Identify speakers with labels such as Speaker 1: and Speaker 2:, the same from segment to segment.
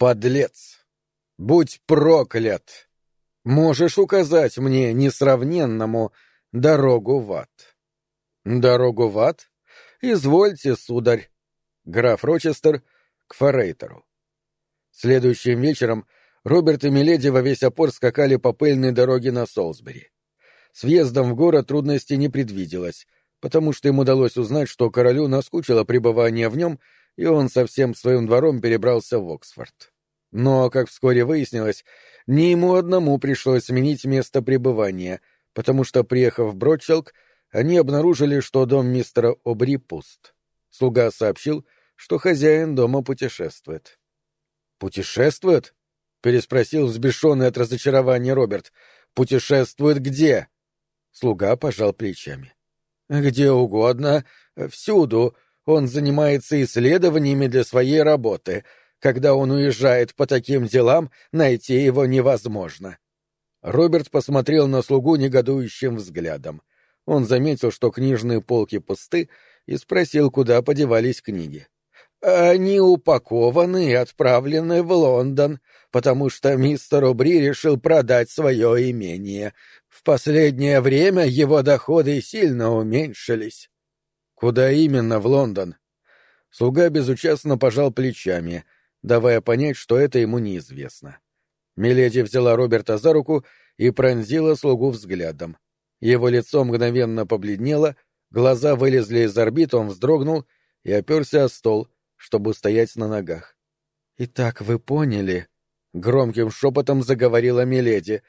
Speaker 1: Подлец! Будь проклят! Можешь указать мне несравненному дорогу в ад. Дорогу в ад? Извольте, сударь. Граф Рочестер к Форейтеру. Следующим вечером Роберт и Миледи во весь опор скакали по пыльной дороге на Солсбери. С въездом в город трудностей не предвиделось, потому что им удалось узнать, что королю наскучило пребывание в нем, и он со всем своим двором перебрался в Оксфорд. Но, как вскоре выяснилось, не ему одному пришлось сменить место пребывания, потому что, приехав в Бродчелк, они обнаружили, что дом мистера Обри пуст. Слуга сообщил, что хозяин дома путешествует. «Путешествует?» — переспросил взбешенный от разочарования Роберт. «Путешествует где?» Слуга пожал плечами. «Где угодно, всюду. Он занимается исследованиями для своей работы. Когда он уезжает по таким делам, найти его невозможно». Роберт посмотрел на слугу негодующим взглядом. Он заметил, что книжные полки пусты, и спросил, куда подевались книги. «Они упакованы и отправлены в Лондон, потому что мистер Убри решил продать свое имение. В последнее время его доходы сильно уменьшились. Куда именно в Лондон? Слуга безучастно пожал плечами, давая понять, что это ему неизвестно. Миледи взяла Роберта за руку и пронзила слугу взглядом. Его лицо мгновенно побледнело, глаза вылезли из орбит, он вздрогнул и оперся о стол, чтобы стоять на ногах. «Итак, вы поняли?» — громким шепотом заговорила Миледи.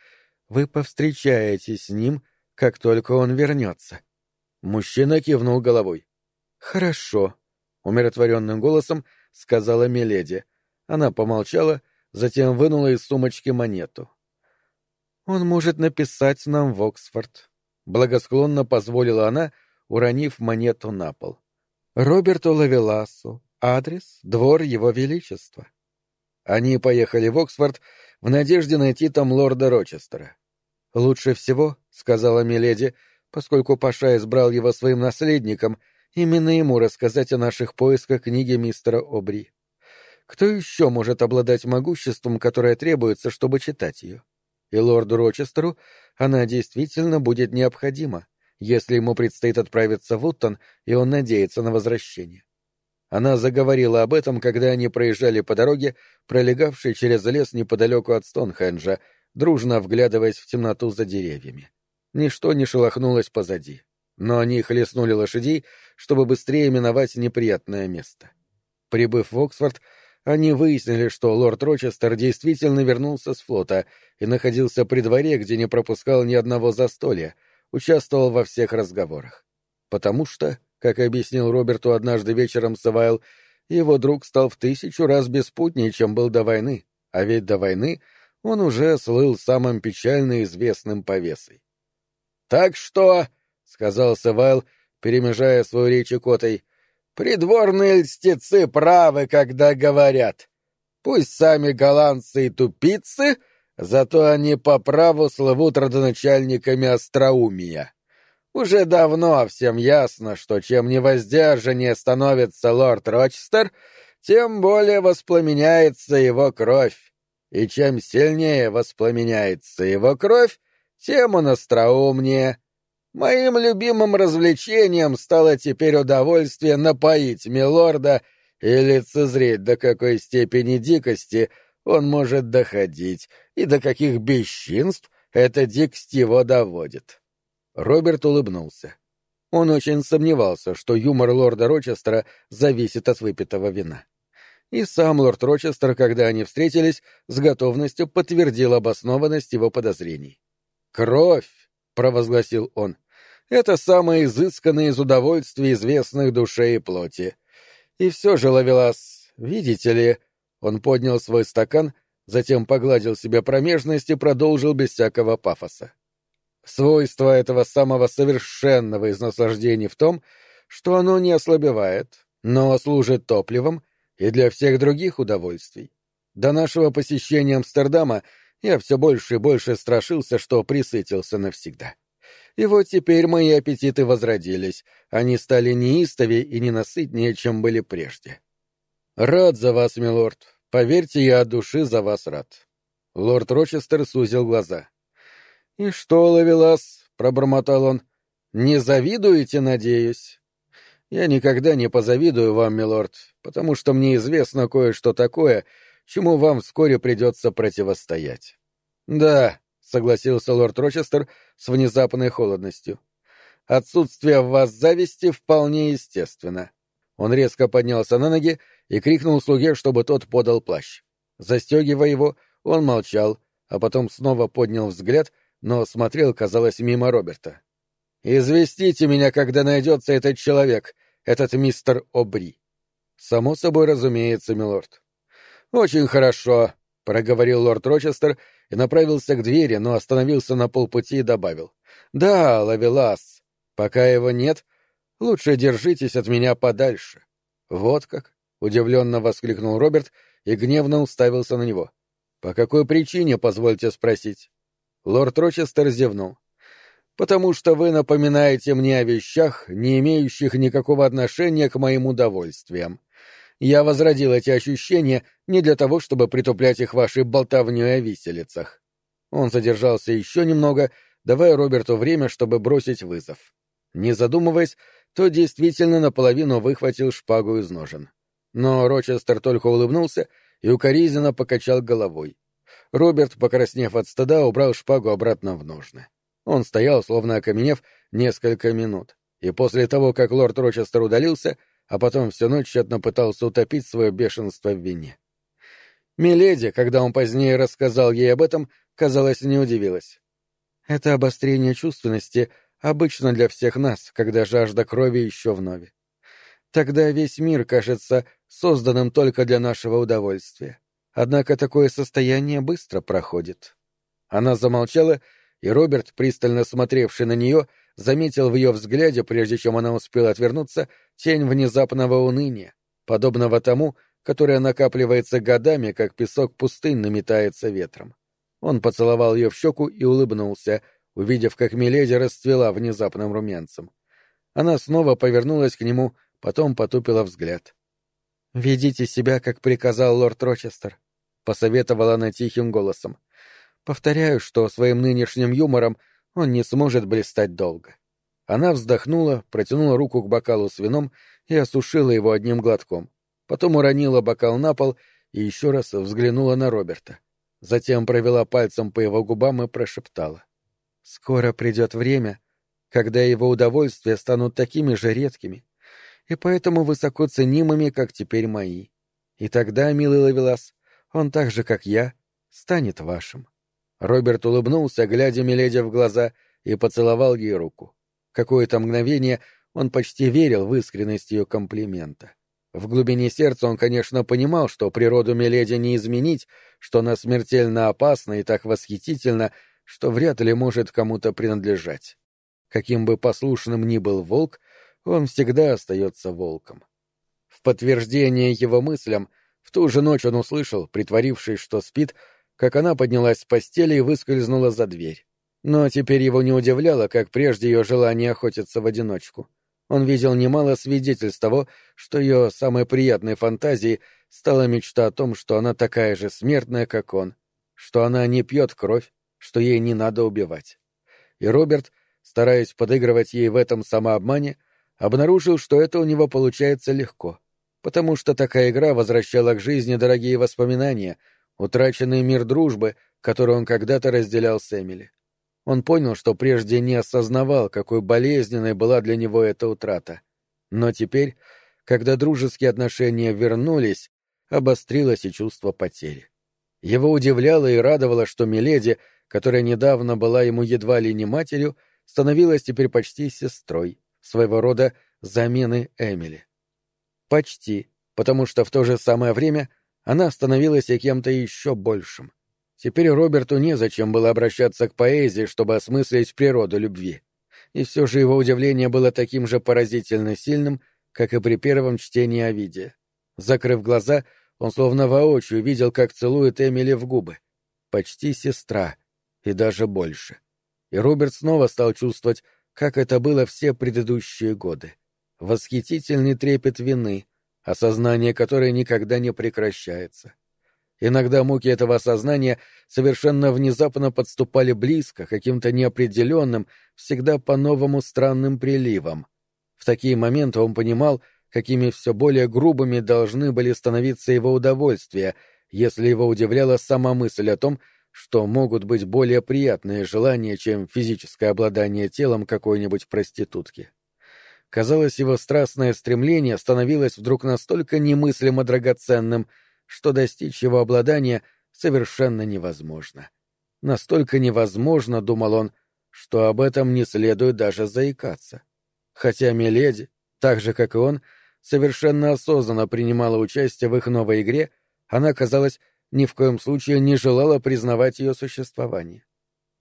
Speaker 1: «Вы повстречаетесь с ним, как только он вернется». Мужчина кивнул головой. «Хорошо», — умиротворенным голосом сказала Миледи. Она помолчала, затем вынула из сумочки монету. «Он может написать нам в Оксфорд», — благосклонно позволила она, уронив монету на пол. «Роберту Лавеласу. Адрес — двор его величества». Они поехали в Оксфорд в надежде найти там лорда Рочестера. «Лучше всего», — сказала Миледи, поскольку Паша избрал его своим наследником, именно ему рассказать о наших поисках книги мистера Обри. Кто еще может обладать могуществом, которое требуется, чтобы читать ее? И лорду Рочестеру она действительно будет необходима, если ему предстоит отправиться в Уттон, и он надеется на возвращение. Она заговорила об этом, когда они проезжали по дороге, пролегавшей через лес неподалеку от Стонхенджа, дружно вглядываясь в темноту за деревьями. Ничто не шелохнулось позади, но они хлестнули лошадей, чтобы быстрее миновать неприятное место. Прибыв в Оксфорд, они выяснили, что лорд Рочестер действительно вернулся с флота и находился при дворе, где не пропускал ни одного застолья, участвовал во всех разговорах. Потому что как объяснил Роберту однажды вечером Савайл, его друг стал в тысячу раз беспутнее, чем был до войны, а ведь до войны он уже слыл самым печально известным повесой. «Так что», — сказал Савайл, перемежая свою речь котой, — «придворные льстецы правы, когда говорят. Пусть сами голландцы и тупицы, зато они по праву слывут родоначальниками остроумия». Уже давно всем ясно, что чем невоздержаннее становится лорд Рочестер, тем более воспламеняется его кровь. И чем сильнее воспламеняется его кровь, тем он остроумнее. Моим любимым развлечением стало теперь удовольствие напоить милорда и лицезреть, до какой степени дикости он может доходить и до каких бесчинств эта дикость его доводит. Роберт улыбнулся. Он очень сомневался, что юмор лорда Рочестера зависит от выпитого вина. И сам лорд Рочестер, когда они встретились, с готовностью подтвердил обоснованность его подозрений. «Кровь!» — провозгласил он. «Это самое изысканное из удовольствий, известных душе и плоти. И все же, Лавелас, видите ли...» Он поднял свой стакан, затем погладил себе промежность и продолжил без всякого пафоса. Свойство этого самого совершенного из наслаждений в том, что оно не ослабевает, но служит топливом и для всех других удовольствий. До нашего посещения Амстердама я все больше и больше страшился, что присытился навсегда. И вот теперь мои аппетиты возродились, они стали неистовее и ненасытнее, чем были прежде. Рад за вас, милорд. Поверьте, я от души за вас рад. Лорд Рочестер сузил глаза. — И что, Лавелас, — пробормотал он, — не завидуете, надеюсь? Я никогда не позавидую вам, милорд, потому что мне известно кое-что такое, чему вам вскоре придется противостоять. — Да, — согласился лорд Рочестер с внезапной холодностью. — Отсутствие в вас зависти вполне естественно. Он резко поднялся на ноги и крикнул слуге, чтобы тот подал плащ. Застегивая его, он молчал, а потом снова поднял взгляд, но смотрел, казалось, мимо Роберта. «Известите меня, когда найдется этот человек, этот мистер Обри». «Само собой разумеется, милорд». «Очень хорошо», — проговорил лорд Рочестер и направился к двери, но остановился на полпути и добавил. «Да, Лавелас, пока его нет, лучше держитесь от меня подальше». «Вот как?» — удивленно воскликнул Роберт и гневно уставился на него. «По какой причине, позвольте спросить?» Лорд Рочестер зевнул. «Потому что вы напоминаете мне о вещах, не имеющих никакого отношения к моим удовольствиям. Я возродил эти ощущения не для того, чтобы притуплять их вашей болтовней о виселицах. Он задержался еще немного, давая Роберту время, чтобы бросить вызов. Не задумываясь, то действительно наполовину выхватил шпагу из ножен. Но Рочестер только улыбнулся и укоризненно покачал головой. Роберт, покраснев от стыда, убрал шпагу обратно в ножны. Он стоял, словно окаменев, несколько минут, и после того, как лорд Рочестер удалился, а потом всю ночь тщетно пытался утопить свое бешенство в вине. Миледи, когда он позднее рассказал ей об этом, казалось, не удивилась. Это обострение чувственности обычно для всех нас, когда жажда крови еще вновь. Тогда весь мир кажется созданным только для нашего удовольствия. Однако такое состояние быстро проходит. Она замолчала, и Роберт, пристально смотревший на нее, заметил в ее взгляде, прежде чем она успела отвернуться, тень внезапного уныния, подобного тому, которое накапливается годами, как песок пустынь наметается ветром. Он поцеловал ее в щеку и улыбнулся, увидев, как Миледи расцвела внезапным румянцем. Она снова повернулась к нему, потом потупила взгляд. «Ведите себя, как приказал лорд Рочестер», — посоветовала она тихим голосом. «Повторяю, что своим нынешним юмором он не сможет блистать долго». Она вздохнула, протянула руку к бокалу с вином и осушила его одним глотком. Потом уронила бокал на пол и еще раз взглянула на Роберта. Затем провела пальцем по его губам и прошептала. «Скоро придет время, когда его удовольствия станут такими же редкими и поэтому высоко ценимыми, как теперь мои. И тогда, милый Лавелас, он так же, как я, станет вашим». Роберт улыбнулся, глядя Миледи в глаза, и поцеловал ей руку. Какое-то мгновение он почти верил в искренность ее комплимента. В глубине сердца он, конечно, понимал, что природу Миледи не изменить, что она смертельно опасна и так восхитительна, что вряд ли может кому-то принадлежать. Каким бы послушным ни был волк, он всегда остается волком. В подтверждение его мыслям, в ту же ночь он услышал, притворившись, что спит, как она поднялась с постели и выскользнула за дверь. Но теперь его не удивляло, как прежде ее желание охотиться в одиночку. Он видел немало свидетельств того, что ее самой приятной фантазией стала мечта о том, что она такая же смертная, как он, что она не пьет кровь, что ей не надо убивать. И Роберт, стараясь подыгрывать ей в этом самообмане, обнаружил, что это у него получается легко, потому что такая игра возвращала к жизни дорогие воспоминания, утраченный мир дружбы, который он когда-то разделял с Эмили. Он понял, что прежде не осознавал, какой болезненной была для него эта утрата. Но теперь, когда дружеские отношения вернулись, обострилось и чувство потери. Его удивляло и радовало, что Миледи, которая недавно была ему едва ли не матерью, становилась теперь почти сестрой, своего рода замены Эмили. Почти, потому что в то же самое время она становилась и кем-то еще большим. Теперь Роберту незачем было обращаться к поэзии, чтобы осмыслить природу любви. И все же его удивление было таким же поразительно сильным, как и при первом чтении Овидия. Закрыв глаза, он словно воочию видел, как целует Эмили в губы. Почти сестра, и даже больше. И Роберт снова стал чувствовать, как это было все предыдущие годы. Восхитительный трепет вины, осознание которой никогда не прекращается. Иногда муки этого осознания совершенно внезапно подступали близко, каким-то неопределенным, всегда по-новому странным приливам. В такие моменты он понимал, какими все более грубыми должны были становиться его удовольствия, если его удивляла сама мысль о том, что могут быть более приятные желания, чем физическое обладание телом какой-нибудь проститутки. Казалось, его страстное стремление становилось вдруг настолько немыслимо драгоценным, что достичь его обладания совершенно невозможно. Настолько невозможно, думал он, что об этом не следует даже заикаться. Хотя Миледи, так же как и он, совершенно осознанно принимала участие в их новой игре, она, казалось, ни в коем случае не желала признавать ее существование.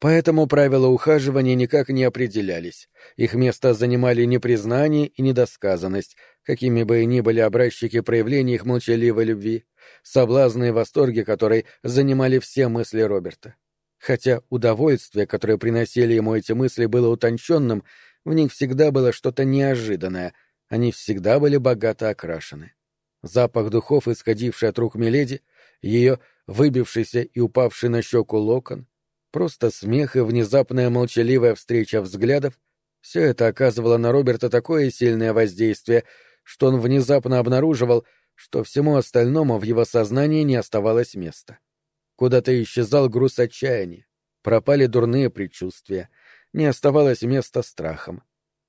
Speaker 1: Поэтому правила ухаживания никак не определялись. Их место занимали непризнание и недосказанность, какими бы ни были образчики проявления их молчаливой любви, соблазны и восторги которой занимали все мысли Роберта. Хотя удовольствие, которое приносили ему эти мысли, было утонченным, в них всегда было что-то неожиданное, они всегда были богато окрашены. Запах духов, исходивший от рук Миледи, ее выбившийся и упавший на щеку локон, Просто смех и внезапная молчаливая встреча взглядов — все это оказывало на Роберта такое сильное воздействие, что он внезапно обнаруживал, что всему остальному в его сознании не оставалось места. Куда-то исчезал груз отчаяния, пропали дурные предчувствия, не оставалось места страхам.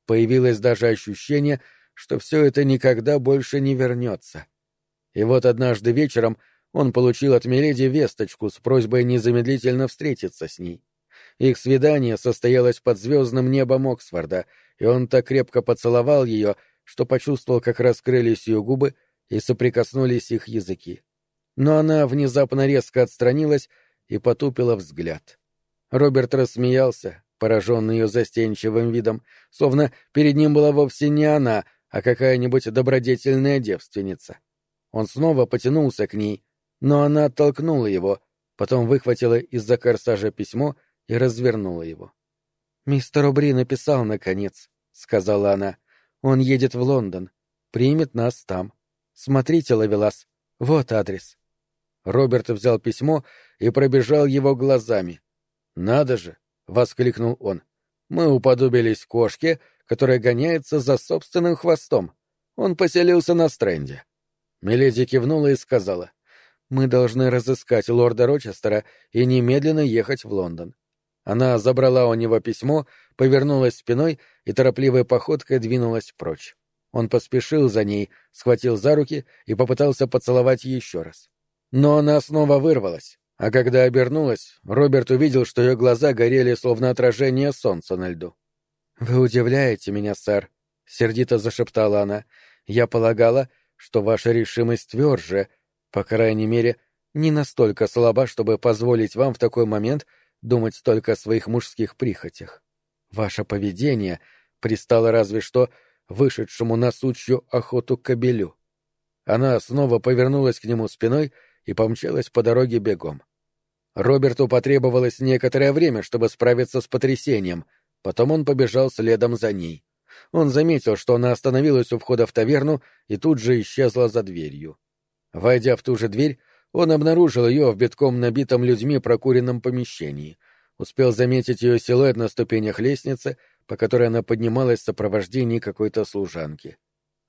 Speaker 1: Появилось даже ощущение, что все это никогда больше не вернется. И вот однажды вечером — он получил от Меледи весточку с просьбой незамедлительно встретиться с ней. Их свидание состоялось под звездным небом Оксфорда, и он так крепко поцеловал ее, что почувствовал, как раскрылись ее губы и соприкоснулись их языки. Но она внезапно резко отстранилась и потупила взгляд. Роберт рассмеялся, пораженный ее застенчивым видом, словно перед ним была вовсе не она, а какая-нибудь добродетельная девственница. Он снова потянулся к ней, но она оттолкнула его, потом выхватила из-за корсажа письмо и развернула его. «Мистер Обри написал, наконец», — сказала она. «Он едет в Лондон. Примет нас там. Смотрите, Лавелас, вот адрес». Роберт взял письмо и пробежал его глазами. «Надо же!» — воскликнул он. «Мы уподобились кошке, которая гоняется за собственным хвостом. Он поселился на стренде». Миледи кивнула и сказала. Мы должны разыскать лорда Рочестера и немедленно ехать в Лондон. Она забрала у него письмо, повернулась спиной и торопливой походкой двинулась прочь. Он поспешил за ней, схватил за руки и попытался поцеловать еще раз. Но она снова вырвалась, а когда обернулась, Роберт увидел, что ее глаза горели словно отражение солнца на льду. «Вы удивляете меня, сэр», — сердито зашептала она. «Я полагала, что ваша решимость тверже, — по крайней мере, не настолько слаба, чтобы позволить вам в такой момент думать только о своих мужских прихотях. Ваше поведение пристало разве что вышедшему на сучью охоту кобелю. Она снова повернулась к нему спиной и помчалась по дороге бегом. Роберту потребовалось некоторое время, чтобы справиться с потрясением, потом он побежал следом за ней. Он заметил, что она остановилась у входа в таверну и тут же исчезла за дверью. Войдя в ту же дверь, он обнаружил ее в битком набитом людьми прокуренном помещении. Успел заметить ее силуэт на ступенях лестницы, по которой она поднималась в сопровождении какой-то служанки.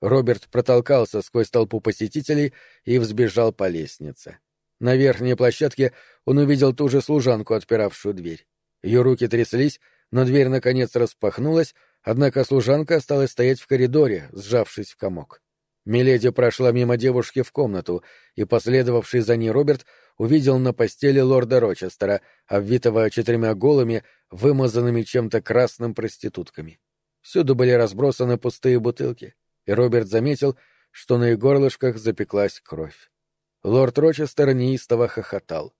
Speaker 1: Роберт протолкался сквозь толпу посетителей и взбежал по лестнице. На верхней площадке он увидел ту же служанку, отпиравшую дверь. Ее руки тряслись, но дверь наконец распахнулась, однако служанка осталась стоять в коридоре, сжавшись в комок. Миледи прошла мимо девушки в комнату, и последовавший за ней Роберт увидел на постели лорда Рочестера, обвитого четырьмя голыми, вымазанными чем-то красным проститутками. Всюду были разбросаны пустые бутылки, и Роберт заметил, что на их горлышках запеклась кровь. Лорд Рочестер неистово хохотал.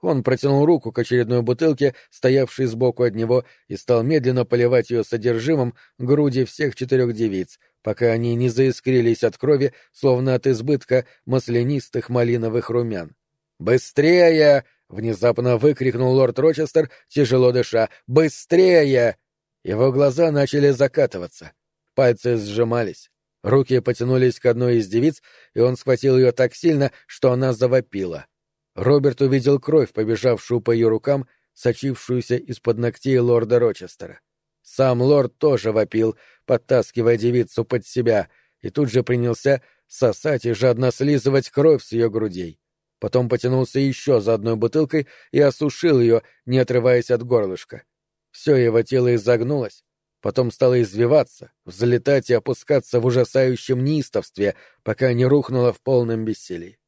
Speaker 1: Он протянул руку к очередной бутылке, стоявшей сбоку от него, и стал медленно поливать ее содержимым груди всех четырех девиц, пока они не заискрились от крови, словно от избытка маслянистых малиновых румян. «Быстрее!» — внезапно выкрикнул лорд Рочестер, тяжело дыша. «Быстрее!» Его глаза начали закатываться. Пальцы сжимались. Руки потянулись к одной из девиц, и он схватил ее так сильно, что она завопила. Роберт увидел кровь, побежавшую по ее рукам, сочившуюся из-под ногтей лорда Рочестера. Сам лорд тоже вопил, подтаскивая девицу под себя, и тут же принялся сосать и жадно слизывать кровь с ее грудей. Потом потянулся еще за одной бутылкой и осушил ее, не отрываясь от горлышка. Все его тело изогнулось, потом стало извиваться, взлетать и опускаться в ужасающем неистовстве, пока не рухнуло в полном бессилии.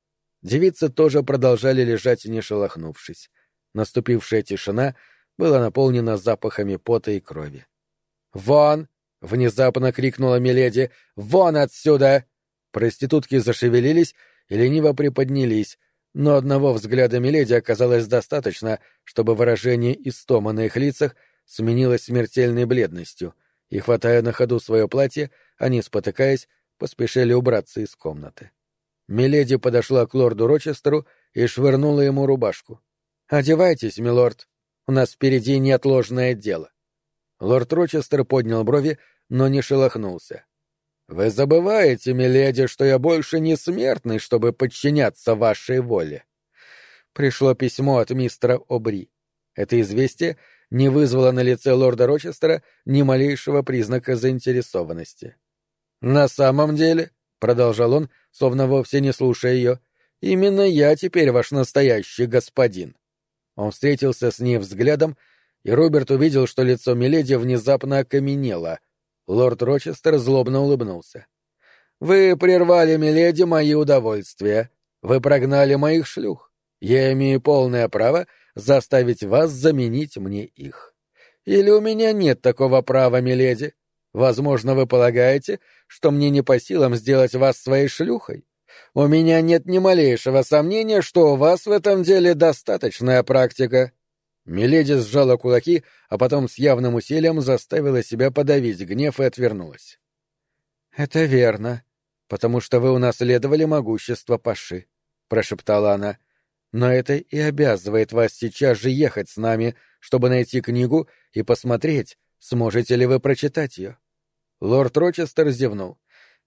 Speaker 1: Девицы тоже продолжали лежать, не шелохнувшись. Наступившая тишина была наполнена запахами пота и крови. «Вон!» — внезапно крикнула Миледи. «Вон отсюда!» Проститутки зашевелились и лениво приподнялись, но одного взгляда Миледи оказалось достаточно, чтобы выражение истома на их лицах сменилось смертельной бледностью, и, хватая на ходу свое платье, они, спотыкаясь, поспешили убраться из комнаты. Миледи подошла к лорду Рочестеру и швырнула ему рубашку. «Одевайтесь, милорд, у нас впереди неотложное дело». Лорд Рочестер поднял брови, но не шелохнулся. «Вы забываете, миледи, что я больше не смертный, чтобы подчиняться вашей воле». Пришло письмо от мистера Обри. Это известие не вызвало на лице лорда Рочестера ни малейшего признака заинтересованности. «На самом деле», — продолжал он, словно вовсе не слушая ее, — «именно я теперь ваш настоящий господин». Он встретился с ней взглядом, и Роберт увидел, что лицо Миледи внезапно окаменело — Лорд Рочестер злобно улыбнулся. «Вы прервали, миледи, мои удовольствия. Вы прогнали моих шлюх. Я имею полное право заставить вас заменить мне их. Или у меня нет такого права, миледи? Возможно, вы полагаете, что мне не по силам сделать вас своей шлюхой? У меня нет ни малейшего сомнения, что у вас в этом деле достаточная практика. Миледи сжала кулаки, а потом с явным усилием заставила себя подавить гнев и отвернулась. «Это верно, потому что вы унаследовали могущество Паши», — прошептала она. «Но это и обязывает вас сейчас же ехать с нами, чтобы найти книгу и посмотреть, сможете ли вы прочитать ее». Лорд Рочестер зевнул.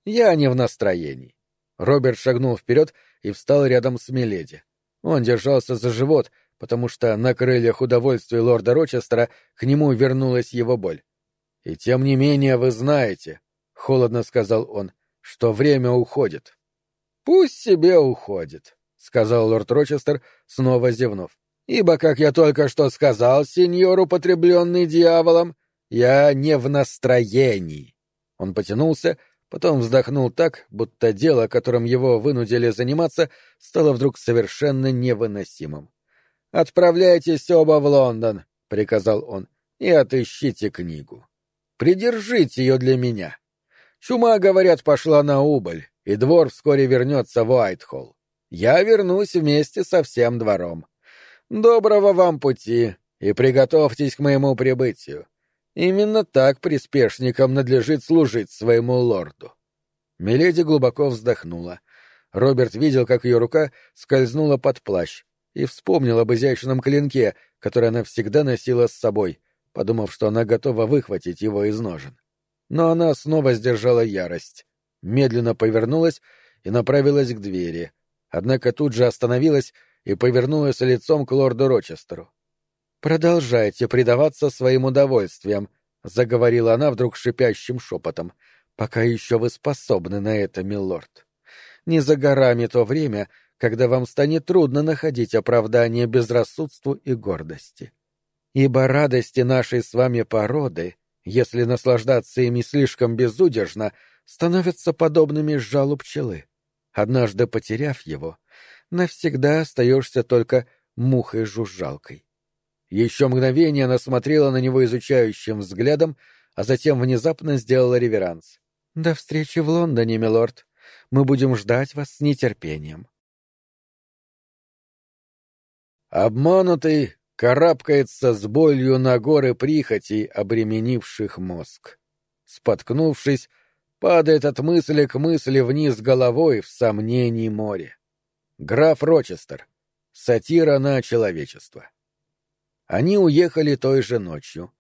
Speaker 1: «Я не в настроении». Роберт шагнул вперед и встал рядом с Миледи. Он держался за живот, потому что на крыльях удовольствия лорда Рочестера к нему вернулась его боль. «И тем не менее вы знаете», — холодно сказал он, — «что время уходит». «Пусть себе уходит», — сказал лорд Рочестер, снова зевнув. «Ибо, как я только что сказал, сеньор, употребленный дьяволом, я не в настроении». Он потянулся, потом вздохнул так, будто дело, которым его вынудили заниматься, стало вдруг совершенно невыносимым. «Отправляйтесь оба в Лондон», — приказал он, — «и отыщите книгу. Придержите ее для меня. Чума, говорят, пошла на убыль, и двор вскоре вернется в Уайтхолл. Я вернусь вместе со всем двором. Доброго вам пути, и приготовьтесь к моему прибытию. Именно так приспешникам надлежит служить своему лорду». Миледи глубоко вздохнула. Роберт видел, как ее рука скользнула под плащ, и вспомнил об изящном клинке, который она всегда носила с собой, подумав, что она готова выхватить его из ножен. Но она снова сдержала ярость, медленно повернулась и направилась к двери, однако тут же остановилась и повернулась лицом к лорду Рочестеру. «Продолжайте предаваться своим удовольствиям», — заговорила она вдруг шипящим шепотом, — «пока еще вы способны на это, милорд. Не за горами то время, когда вам станет трудно находить оправдание безрассудству и гордости. Ибо радости нашей с вами породы, если наслаждаться ими слишком безудержно, становятся подобными жалу пчелы. Однажды потеряв его, навсегда остаешься только мухой-жужжалкой. Еще мгновение она смотрела на него изучающим взглядом, а затем внезапно сделала реверанс. «До встречи в Лондоне, милорд. Мы будем ждать вас с нетерпением». Обманутый карабкается с болью на горы прихотей, обременивших мозг. Споткнувшись, падает от мысли к мысли вниз головой в сомнении море. Граф Рочестер. Сатира на человечество. Они уехали той же ночью.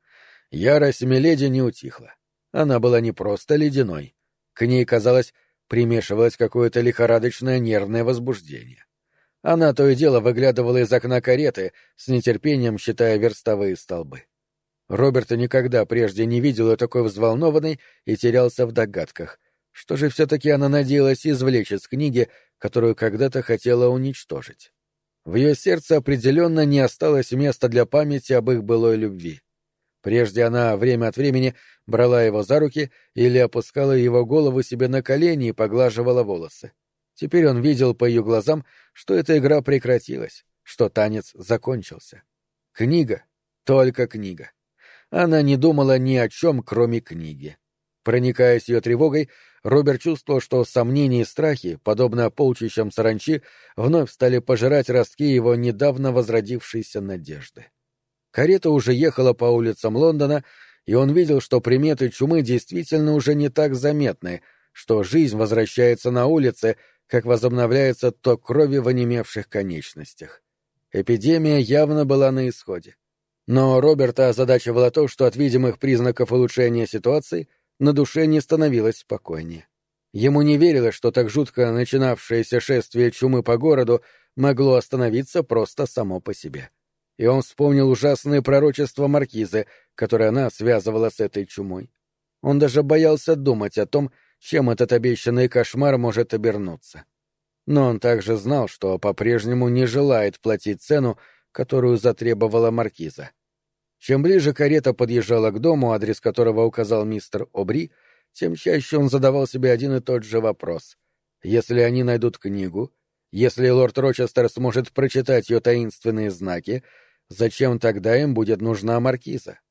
Speaker 1: Ярость Миледи не утихла. Она была не просто ледяной. К ней, казалось, примешивалось какое-то лихорадочное нервное возбуждение. Она то и дело выглядывала из окна кареты, с нетерпением считая верстовые столбы. Роберт никогда прежде не видел ее такой взволнованной и терялся в догадках. Что же все-таки она надеялась извлечь из книги, которую когда-то хотела уничтожить? В ее сердце определенно не осталось места для памяти об их былой любви. Прежде она время от времени брала его за руки или опускала его голову себе на колени и поглаживала волосы. Теперь он видел по ее глазам, что эта игра прекратилась, что танец закончился. Книга, только книга. Она не думала ни о чем, кроме книги. Проникаясь ее тревогой, Роберт чувствовал, что сомнения и страхи, подобно полчищам саранчи, вновь стали пожирать ростки его недавно возродившейся надежды. Карета уже ехала по улицам Лондона, и он видел, что приметы чумы действительно уже не так заметны, что жизнь возвращается на улице, как возобновляется ток крови в онемевших конечностях. Эпидемия явно была на исходе. Но Роберта озадачивало то, что от видимых признаков улучшения ситуации на душе не становилось спокойнее. Ему не верилось, что так жутко начинавшееся шествие чумы по городу могло остановиться просто само по себе. — и он вспомнил ужасные пророчества Маркизы, которые она связывала с этой чумой. Он даже боялся думать о том, чем этот обещанный кошмар может обернуться. Но он также знал, что по-прежнему не желает платить цену, которую затребовала Маркиза. Чем ближе карета подъезжала к дому, адрес которого указал мистер Обри, тем чаще он задавал себе один и тот же вопрос. Если они найдут книгу, если лорд Рочестер сможет прочитать ее таинственные знаки, зачем тогда им будет нужна маркиза?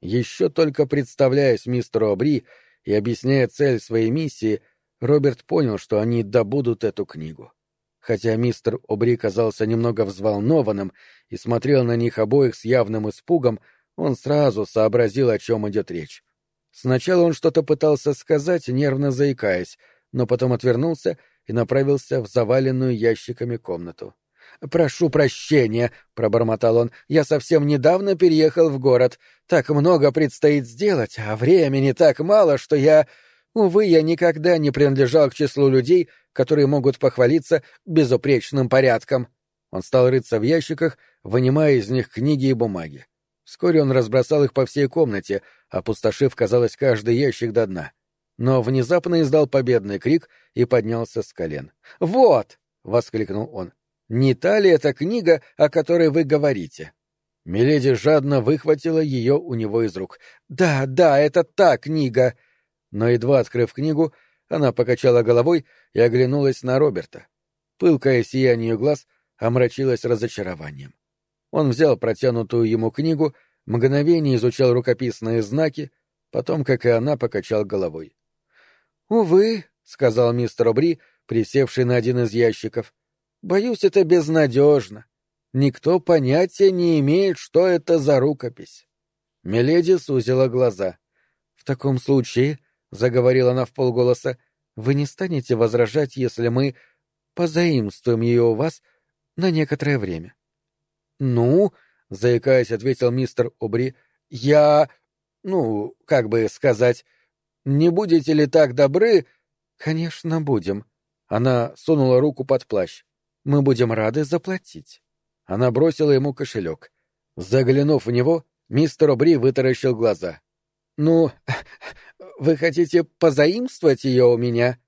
Speaker 1: Еще только представляясь мистеру Обри и объясняя цель своей миссии, Роберт понял, что они добудут эту книгу. Хотя мистер Обри казался немного взволнованным и смотрел на них обоих с явным испугом, он сразу сообразил, о чем идет речь. Сначала он что-то пытался сказать, нервно заикаясь, но потом отвернулся и направился в заваленную ящиками комнату. «Прошу прощения», — пробормотал он, — «я совсем недавно переехал в город. Так много предстоит сделать, а времени так мало, что я...» Увы, я никогда не принадлежал к числу людей, которые могут похвалиться безупречным порядком. Он стал рыться в ящиках, вынимая из них книги и бумаги. Вскоре он разбросал их по всей комнате, опустошив, казалось, каждый ящик до дна но внезапно издал победный крик и поднялся с колен. «Вот!» — воскликнул он. «Не та ли эта книга, о которой вы говорите?» Миледи жадно выхватила ее у него из рук. «Да, да, это та книга!» Но, едва открыв книгу, она покачала головой и оглянулась на Роберта. Пылкое сияние глаз омрачилось разочарованием. Он взял протянутую ему книгу, мгновение изучал рукописные знаки, потом, как и она, покачал головой. «Увы», — сказал мистер Обри, присевший на один из ящиков, — «боюсь, это безнадежно. Никто понятия не имеет, что это за рукопись». Миледи сузила глаза. «В таком случае», — заговорила она в полголоса, — «вы не станете возражать, если мы позаимствуем ее у вас на некоторое время». «Ну», — заикаясь, ответил мистер Обри, — «я... ну, как бы сказать...» Не будете ли так добры? Конечно, будем. Она сунула руку под плащ. Мы будем рады заплатить. Она бросила ему кошелек. Заглянув в него, мистер Обри вытаращил глаза. «Ну, вы хотите позаимствовать ее у меня?»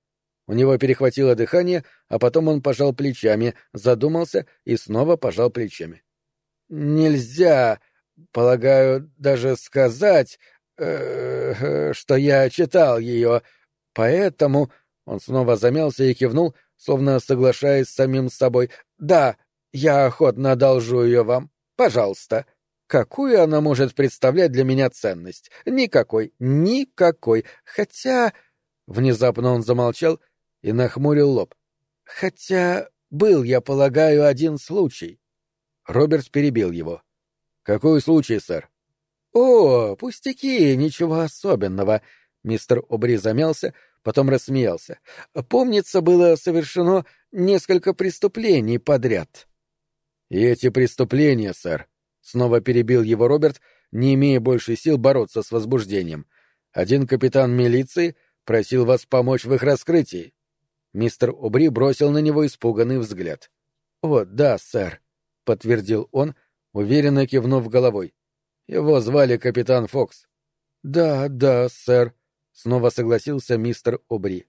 Speaker 1: У него перехватило дыхание, а потом он пожал плечами, задумался и снова пожал плечами. «Нельзя, полагаю, даже сказать, э, что я читал ее, поэтому...» Он снова замялся и кивнул, словно соглашаясь с самим собой. «Да, я охотно одолжу ее вам. Пожалуйста». Какую она может представлять для меня ценность? Никакой, никакой. Хотя... Внезапно он замолчал и нахмурил лоб. Хотя был, я полагаю, один случай. Роберт перебил его. Какой случай, сэр? «О, пустяки, ничего особенного», — мистер Обри замялся, потом рассмеялся. «Помнится, было совершено несколько преступлений подряд». «И эти преступления, сэр», — снова перебил его Роберт, не имея больше сил бороться с возбуждением. «Один капитан милиции просил вас помочь в их раскрытии». Мистер Обри бросил на него испуганный взгляд. «О, да, сэр», — подтвердил он, уверенно кивнув головой. «Его звали капитан Фокс». «Да, да, сэр», — снова согласился мистер Обри.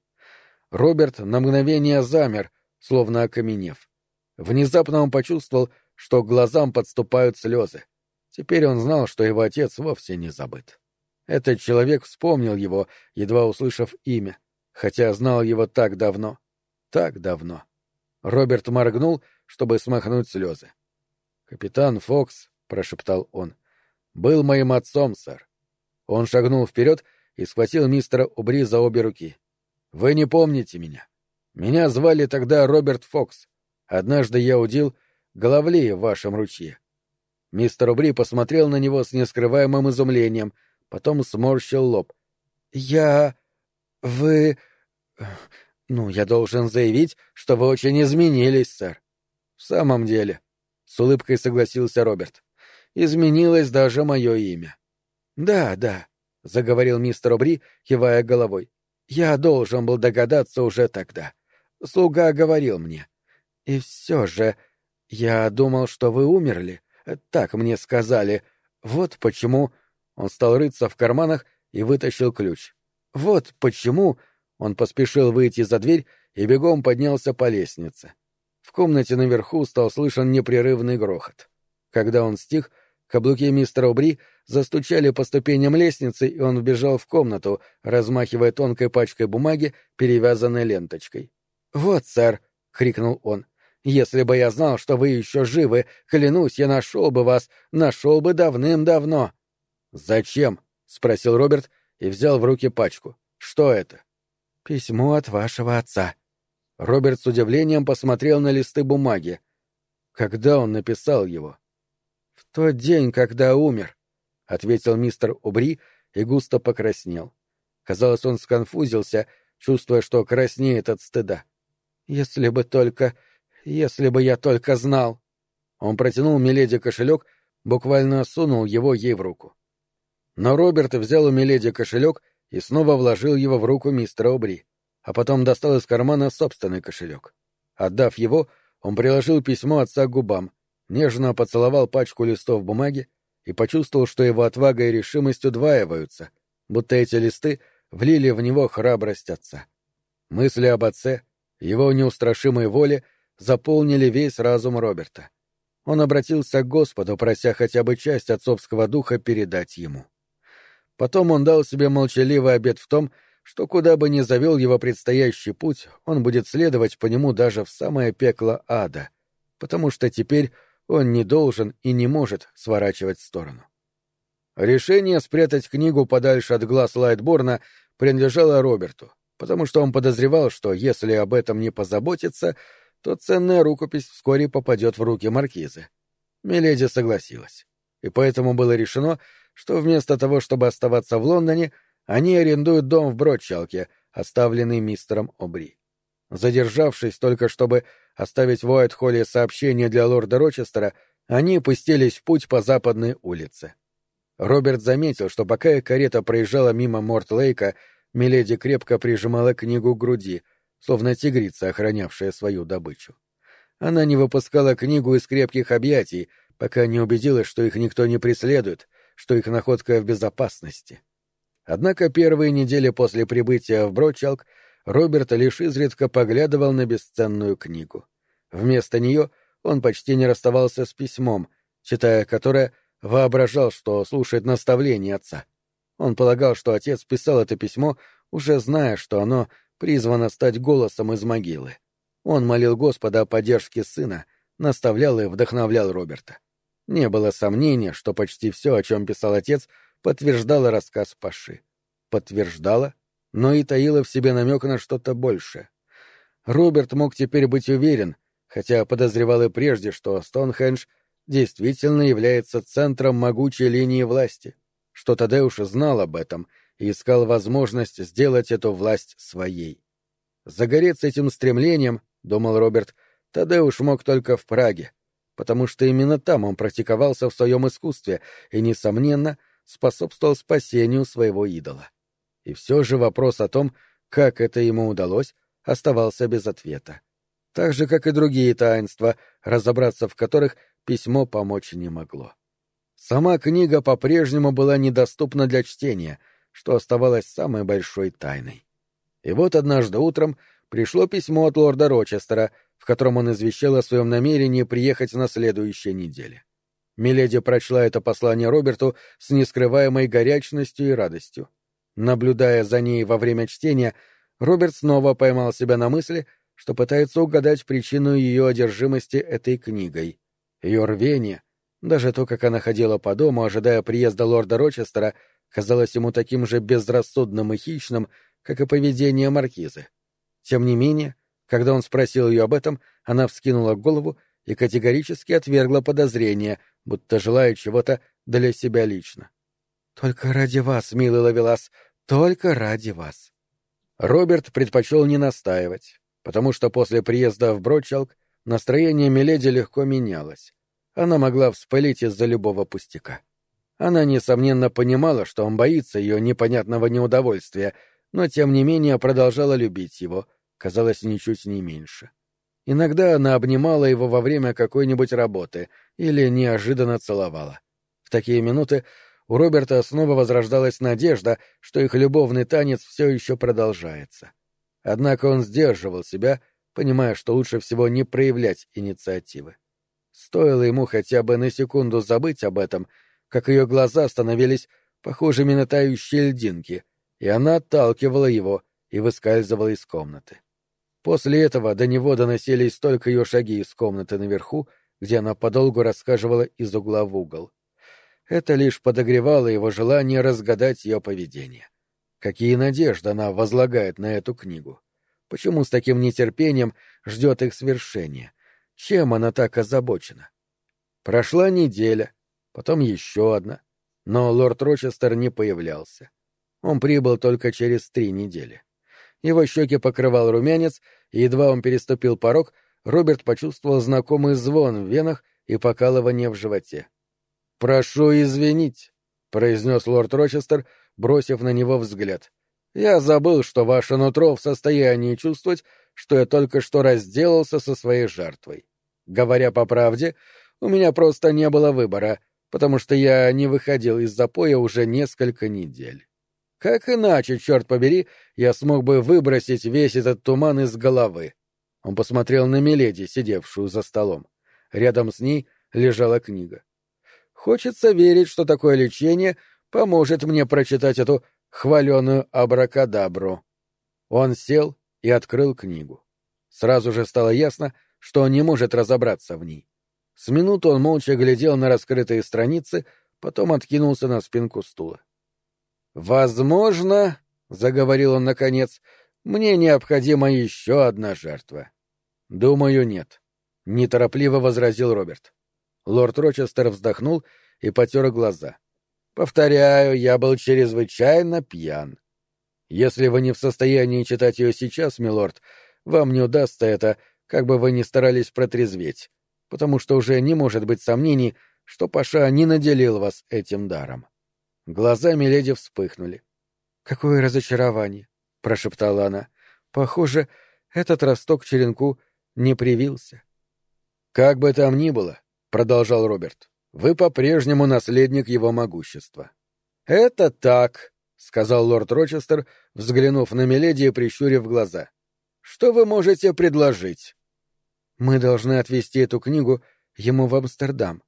Speaker 1: Роберт на мгновение замер, словно окаменев. Внезапно он почувствовал, что глазам подступают слезы. Теперь он знал, что его отец вовсе не забыт. Этот человек вспомнил его, едва услышав имя, хотя знал его так давно. Так давно. Роберт моргнул, чтобы смахнуть слезы. «Капитан Фокс», — прошептал он, — «был моим отцом, сэр». Он шагнул вперед и схватил мистера Убри за обе руки. «Вы не помните меня. Меня звали тогда Роберт Фокс. Однажды я удил головли в вашем ручье. Мистер Убри посмотрел на него с нескрываемым изумлением, потом сморщил лоб. «Я... вы... ну, я должен заявить, что вы очень изменились, сэр». «В самом деле», — с улыбкой согласился Роберт. «Изменилось даже мое имя». «Да, да», — заговорил мистер Убри, кивая головой. «Я должен был догадаться уже тогда. Слуга говорил мне. И все же, я думал, что вы умерли. Так мне сказали. Вот почему...» Он стал рыться в карманах и вытащил ключ. «Вот почему...» Он поспешил выйти за дверь и бегом поднялся по лестнице. В комнате наверху стал слышен непрерывный грохот. Когда он стих, каблуки мистера Убри застучали по ступеням лестницы, и он вбежал в комнату, размахивая тонкой пачкой бумаги, перевязанной ленточкой. «Вот, сэр!» — крикнул он. Если бы я знал, что вы еще живы, клянусь, я нашел бы вас, нашел бы давным-давно. — Зачем? — спросил Роберт и взял в руки пачку. — Что это? — Письмо от вашего отца. Роберт с удивлением посмотрел на листы бумаги. Когда он написал его? — В тот день, когда умер, — ответил мистер Убри и густо покраснел. Казалось, он сконфузился, чувствуя, что краснеет от стыда. — Если бы только... Если бы я только знал. Он протянул Миледи кошелек, буквально сунул его ей в руку. Но Роберт взял у Миледи кошелек и снова вложил его в руку мистера Обри, а потом достал из кармана собственный кошелек. Отдав его, он приложил письмо отца к губам, нежно поцеловал пачку листов бумаги и почувствовал, что его отвага и решимость удваиваются, будто эти листы влили в него храбрость отца. Мысли об отце, его неустрашимой воле — заполнили весь разум Роберта. Он обратился к Господу, прося хотя бы часть отцовского духа передать ему. Потом он дал себе молчаливый обет в том, что куда бы ни завел его предстоящий путь, он будет следовать по нему даже в самое пекло ада, потому что теперь он не должен и не может сворачивать в сторону. Решение спрятать книгу подальше от глаз Лайтборна принадлежало Роберту, потому что он подозревал, что если об этом не позаботиться, то ценная рукопись вскоре попадет в руки маркизы. Миледи согласилась. И поэтому было решено, что вместо того, чтобы оставаться в Лондоне, они арендуют дом в Бродчалке, оставленный мистером Обри. Задержавшись только чтобы оставить в Уайт-Холле сообщение для лорда Рочестера, они пустились в путь по западной улице. Роберт заметил, что пока их карета проезжала мимо Морт-Лейка, Миледи крепко прижимала книгу к груди — словно тигрица, охранявшая свою добычу. Она не выпускала книгу из крепких объятий, пока не убедилась, что их никто не преследует, что их находка в безопасности. Однако первые недели после прибытия в Брочалк Роберт лишь изредка поглядывал на бесценную книгу. Вместо нее он почти не расставался с письмом, читая которое, воображал, что слушает наставления отца. Он полагал, что отец писал это письмо, уже зная, что оно призвана стать голосом из могилы. Он молил Господа о поддержке сына, наставлял и вдохновлял Роберта. Не было сомнения, что почти все, о чем писал отец, подтверждало рассказ Паши. Подтверждало, но и таило в себе намек на что-то большее. Роберт мог теперь быть уверен, хотя подозревал и прежде, что Стоунхендж действительно является центром могучей линии власти, что Тадеуш знал об этом — и искал возможность сделать эту власть своей. Загореться этим стремлением, — думал Роберт, — Тадеуш мог только в Праге, потому что именно там он практиковался в своем искусстве и, несомненно, способствовал спасению своего идола. И все же вопрос о том, как это ему удалось, оставался без ответа. Так же, как и другие таинства, разобраться в которых письмо помочь не могло. Сама книга по-прежнему была недоступна для чтения, что оставалось самой большой тайной. И вот однажды утром пришло письмо от лорда Рочестера, в котором он извещал о своем намерении приехать на следующей неделе. Миледи прочла это послание Роберту с нескрываемой горячностью и радостью. Наблюдая за ней во время чтения, Роберт снова поймал себя на мысли, что пытается угадать причину ее одержимости этой книгой. Ее рвение, даже то, как она ходила по дому, ожидая приезда лорда Рочестера, казалось ему таким же безрассудным и хищным, как и поведение маркизы. Тем не менее, когда он спросил ее об этом, она вскинула голову и категорически отвергла подозрение, будто желая чего-то для себя лично. «Только ради вас, милый Лавелас, только ради вас». Роберт предпочел не настаивать, потому что после приезда в Брочалк настроение Миледи легко менялось. Она могла вспылить из-за любого пустяка. Она, несомненно, понимала, что он боится ее непонятного неудовольствия, но, тем не менее, продолжала любить его, казалось, ничуть не меньше. Иногда она обнимала его во время какой-нибудь работы или неожиданно целовала. В такие минуты у Роберта снова возрождалась надежда, что их любовный танец все еще продолжается. Однако он сдерживал себя, понимая, что лучше всего не проявлять инициативы. Стоило ему хотя бы на секунду забыть об этом, как ее глаза становились похожими на тающие льдинки, и она отталкивала его и выскальзывала из комнаты. После этого до него доносились только ее шаги из комнаты наверху, где она подолгу рассказывала из угла в угол. Это лишь подогревало его желание разгадать ее поведение. Какие надежды она возлагает на эту книгу? Почему с таким нетерпением ждет их свершения? Чем она так озабочена? Прошла неделя, потом еще одна, но лорд Рочестер не появлялся. Он прибыл только через три недели. Его щеки покрывал румянец, и едва он переступил порог, Роберт почувствовал знакомый звон в венах и покалывание в животе. «Прошу извинить», — произнес лорд Рочестер, бросив на него взгляд. «Я забыл, что ваше нутро в состоянии чувствовать, что я только что разделался со своей жертвой. Говоря по правде, у меня просто не было выбора, потому что я не выходил из запоя уже несколько недель. Как иначе, черт побери, я смог бы выбросить весь этот туман из головы? Он посмотрел на Миледи, сидевшую за столом. Рядом с ней лежала книга. Хочется верить, что такое лечение поможет мне прочитать эту хваленую абракадабру. Он сел и открыл книгу. Сразу же стало ясно, что он не может разобраться в ней. С минуту он молча глядел на раскрытые страницы, потом откинулся на спинку стула. «Возможно, — заговорил он наконец, — мне необходима еще одна жертва». «Думаю, нет», — неторопливо возразил Роберт. Лорд Рочестер вздохнул и потер глаза. «Повторяю, я был чрезвычайно пьян. Если вы не в состоянии читать ее сейчас, милорд, вам не удастся это, как бы вы ни старались протрезветь, потому что уже не может быть сомнений, что Паша не наделил вас этим даром. Глаза Миледи вспыхнули. «Какое разочарование!» — прошептала она. «Похоже, этот росток черенку не привился». «Как бы там ни было», — продолжал Роберт, — «вы по-прежнему наследник его могущества». «Это так», — сказал лорд Рочестер, взглянув на Миледи и прищурив глаза. «Что вы можете предложить?» «Мы должны отвезти эту книгу ему в Амстердам».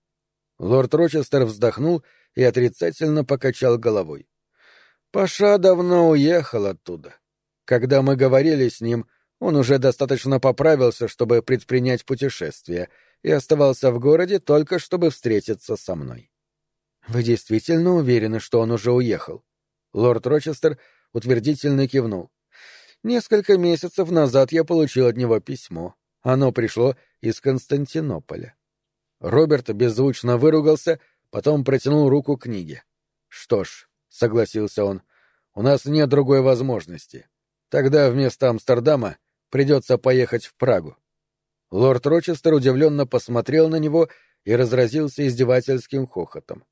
Speaker 1: Лорд Рочестер вздохнул и отрицательно покачал головой. «Паша давно уехал оттуда. Когда мы говорили с ним, он уже достаточно поправился, чтобы предпринять путешествие, и оставался в городе только чтобы встретиться со мной». «Вы действительно уверены, что он уже уехал?» Лорд Рочестер утвердительно кивнул. Несколько месяцев назад я получил от него письмо. Оно пришло из Константинополя. Роберт беззвучно выругался, потом протянул руку к книге. «Что ж», — согласился он, — «у нас нет другой возможности. Тогда вместо Амстердама придется поехать в Прагу». Лорд Рочестер удивленно посмотрел на него и разразился издевательским хохотом.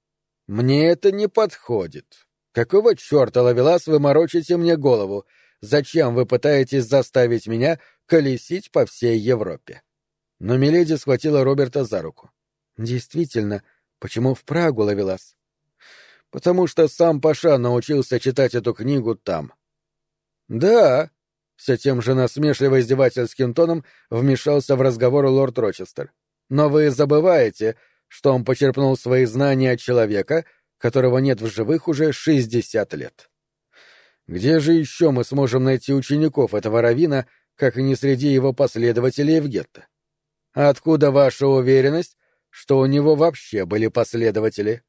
Speaker 1: «Мне это не подходит. Какого черта, Лавелас, вы морочите мне голову? зачем вы пытаетесь заставить меня колесить по всей Европе. Но Миледи схватила Роберта за руку. Действительно, почему в Прагу ловилась? Потому что сам Паша научился читать эту книгу там. Да, все тем же насмешливо издевательским тоном вмешался в разговор лорд Рочестер. Но вы забываете, что он почерпнул свои знания от человека, которого нет в живых уже шестьдесят лет. Где же еще мы сможем найти учеников этого равина, как и не среди его последователей в гетто? Откуда ваша уверенность, что у него вообще были последователи?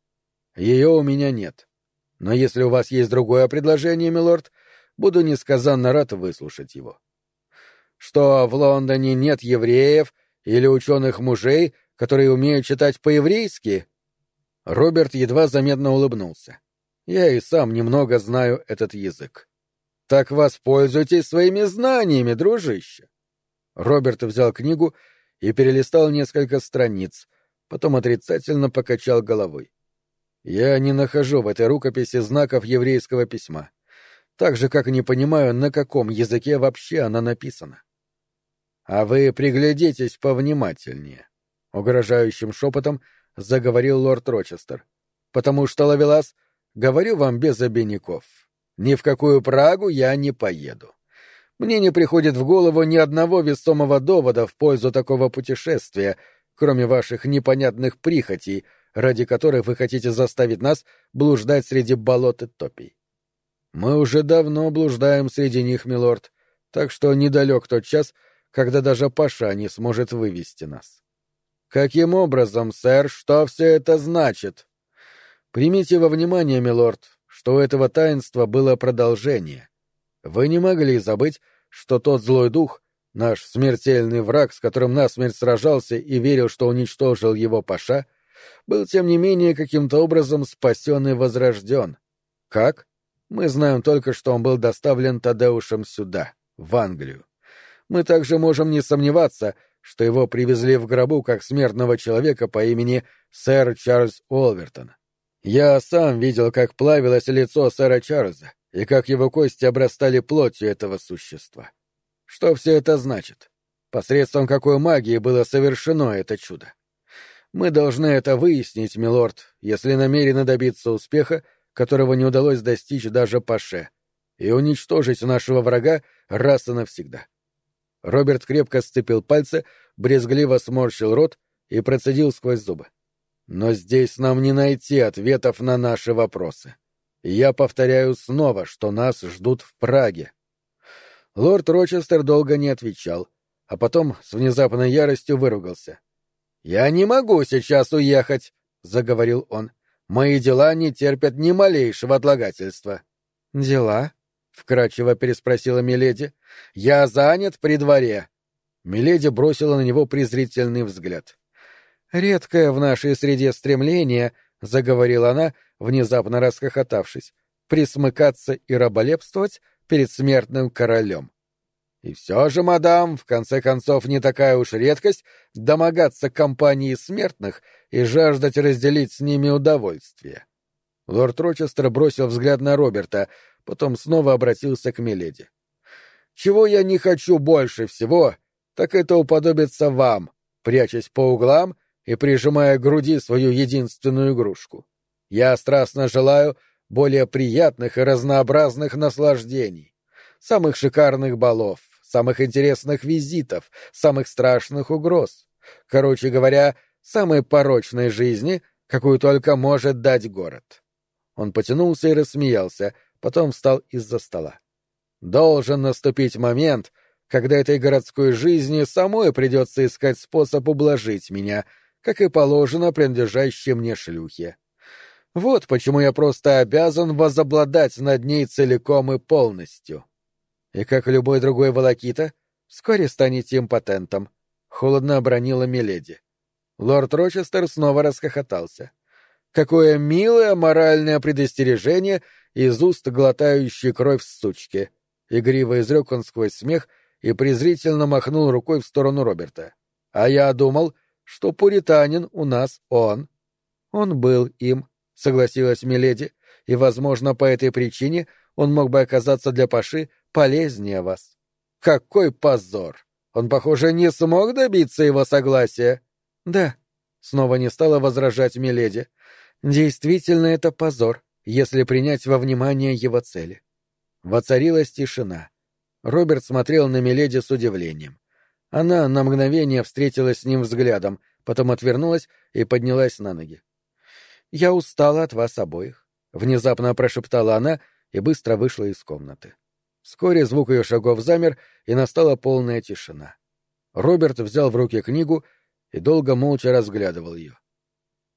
Speaker 1: Ее у меня нет. Но если у вас есть другое предложение, милорд, буду несказанно рад выслушать его. Что в Лондоне нет евреев или ученых мужей, которые умеют читать по-еврейски? Роберт едва заметно улыбнулся. Я и сам немного знаю этот язык. Так воспользуйтесь своими знаниями, дружище. Роберт взял книгу и перелистал несколько страниц, потом отрицательно покачал головой. Я не нахожу в этой рукописи знаков еврейского письма, так же, как не понимаю, на каком языке вообще она написана. А вы приглядитесь повнимательнее, — угрожающим шепотом заговорил лорд Рочестер, — потому что Лавелас — Говорю вам без обиняков. Ни в какую Прагу я не поеду. Мне не приходит в голову ни одного весомого довода в пользу такого путешествия, кроме ваших непонятных прихотей, ради которых вы хотите заставить нас блуждать среди болот и топий. Мы уже давно блуждаем среди них, милорд, так что недалек тот час, когда даже Паша не сможет вывести нас. Каким образом, сэр, что все это значит? Примите во внимание, милорд, что у этого таинства было продолжение. Вы не могли забыть, что тот злой дух, наш смертельный враг, с которым насмерть сражался и верил, что уничтожил его Паша, был, тем не менее, каким-то образом спасен и возрожден. Как? Мы знаем только, что он был доставлен Тадеушем сюда, в Англию. Мы также можем не сомневаться, что его привезли в гробу как смертного человека по имени сэр Чарльз Олвертон. Я сам видел, как плавилось лицо сэра Чарльза и как его кости обрастали плотью этого существа. Что все это значит? Посредством какой магии было совершено это чудо? Мы должны это выяснить, милорд, если намерены добиться успеха, которого не удалось достичь даже Паше, и уничтожить нашего врага раз и навсегда. Роберт крепко сцепил пальцы, брезгливо сморщил рот и процедил сквозь зубы. Но здесь нам не найти ответов на наши вопросы. я повторяю снова, что нас ждут в Праге. Лорд Рочестер долго не отвечал, а потом с внезапной яростью выругался. «Я не могу сейчас уехать», — заговорил он. «Мои дела не терпят ни малейшего отлагательства». «Дела?» — вкрадчиво переспросила Миледи. «Я занят при дворе». Миледи бросила на него презрительный взгляд. Редкое в нашей среде стремление, — заговорила она, внезапно расхохотавшись, — присмыкаться и раболепствовать перед смертным королем. И все же, мадам, в конце концов, не такая уж редкость домогаться компании смертных и жаждать разделить с ними удовольствие. Лорд Рочестер бросил взгляд на Роберта, потом снова обратился к Миледи. «Чего я не хочу больше всего, так это уподобиться вам, прячась по углам и прижимая к груди свою единственную игрушку. Я страстно желаю более приятных и разнообразных наслаждений, самых шикарных балов, самых интересных визитов, самых страшных угроз. Короче говоря, самой порочной жизни, какую только может дать город. Он потянулся и рассмеялся, потом встал из-за стола. Должен наступить момент, когда этой городской жизни самой придется искать способ ублажить меня — как и положено принадлежащей мне шлюхе. Вот почему я просто обязан возобладать над ней целиком и полностью. И как любой другой волокита, вскоре станете импотентом, — холодно обронила Миледи. Лорд Рочестер снова расхохотался. Какое милое моральное предостережение из уст глотающей кровь сучки! Игриво изрек он сквозь смех и презрительно махнул рукой в сторону Роберта. А я думал, что пуританин у нас он. Он был им, согласилась Миледи, и, возможно, по этой причине он мог бы оказаться для Паши полезнее вас. Какой позор! Он, похоже, не смог добиться его согласия. Да, снова не стала возражать Миледи. Действительно, это позор, если принять во внимание его цели. Воцарилась тишина. Роберт смотрел на Миледи с удивлением. Она на мгновение встретилась с ним взглядом, потом отвернулась и поднялась на ноги. «Я устала от вас обоих», — внезапно прошептала она и быстро вышла из комнаты. Вскоре звук ее шагов замер, и настала полная тишина. Роберт взял в руки книгу и долго молча разглядывал ее.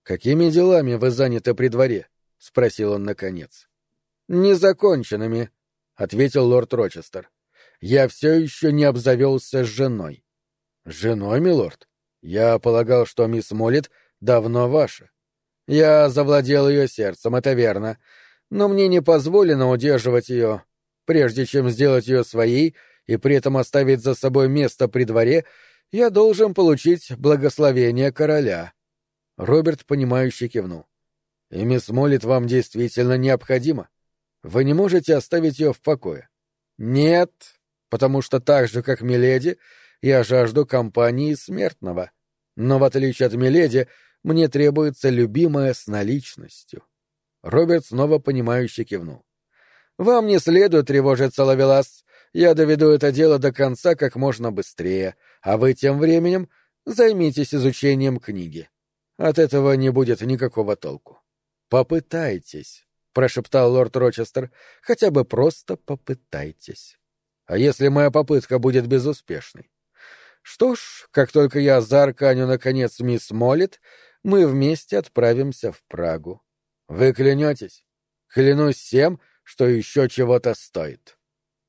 Speaker 1: «Какими делами вы заняты при дворе?» — спросил он наконец. «Незаконченными», — ответил лорд Рочестер. «Я все еще не обзавелся с женой». «Женой, милорд? Я полагал, что мисс Моллит давно ваша». «Я завладел ее сердцем, это верно, но мне не позволено удерживать ее Прежде чем сделать ее своей и при этом оставить за собой место при дворе, я должен получить благословение короля. Роберт, понимающе кивнул. И мисс Молит вам действительно необходима. Вы не можете оставить ее в покое. Нет, потому что так же, как Миледи, я жажду компании смертного. Но в отличие от Миледи, мне требуется любимая с наличностью. Роберт снова понимающе кивнул. Вам не следует тревожиться, Лавелас. Я доведу это дело до конца как можно быстрее, а вы тем временем займитесь изучением книги. От этого не будет никакого толку. Попытайтесь, прошептал лорд Рочестер, хотя бы просто попытайтесь. А если моя попытка будет безуспешной? Что ж, как только я заарканю, наконец, мисс Молит, мы вместе отправимся в Прагу. Вы клянетесь? Клянусь всем, что еще чего-то стоит.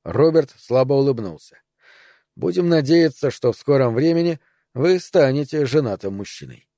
Speaker 1: Роберт слабо улыбнулся. Будем надеяться, что в скором времени вы станете женатым мужчиной.